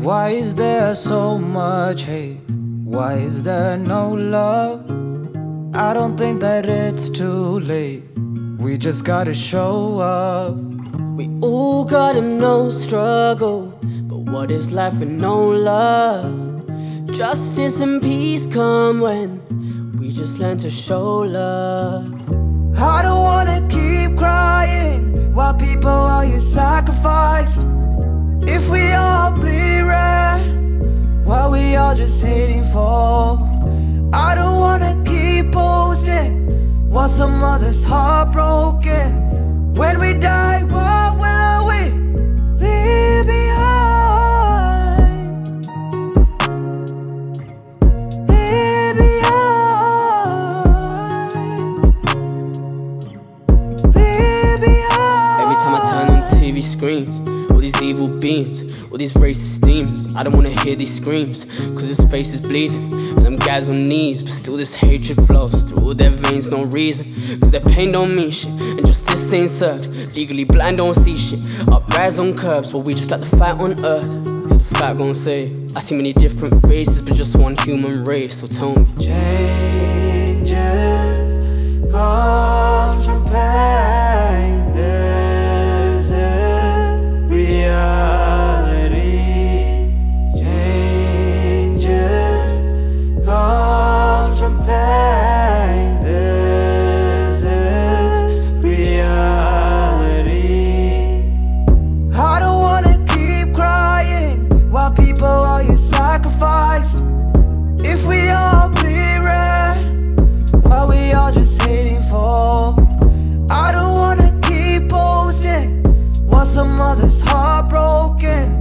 Why is there so much hate? Why is there no love? I don't think that it's too late. We just gotta show up. We all gotta know struggle, but what is life with no love? Justice and peace come when we just learn to show love. I don't wanna keep crying while people are you sacrificed. Just hating for. I don't wanna keep posting while some others heartbroken. When we die, what will we leave behind? Leave behind. Leave behind. Every time I turn on TV screens, all these evil beings, all these racist demons. I don't wanna hear these screams, cause his face is bleeding. And them guys on knees, but still this hatred flows through all their veins, no reason. Cause their pain don't mean shit, and justice ain't served. Legally blind, don't see shit. Uprise on curbs, but we just like the fight on earth. Is the fact gon' say? I see many different faces, but just one human race, so tell me. Changes comes from past. Some a mother's heartbroken.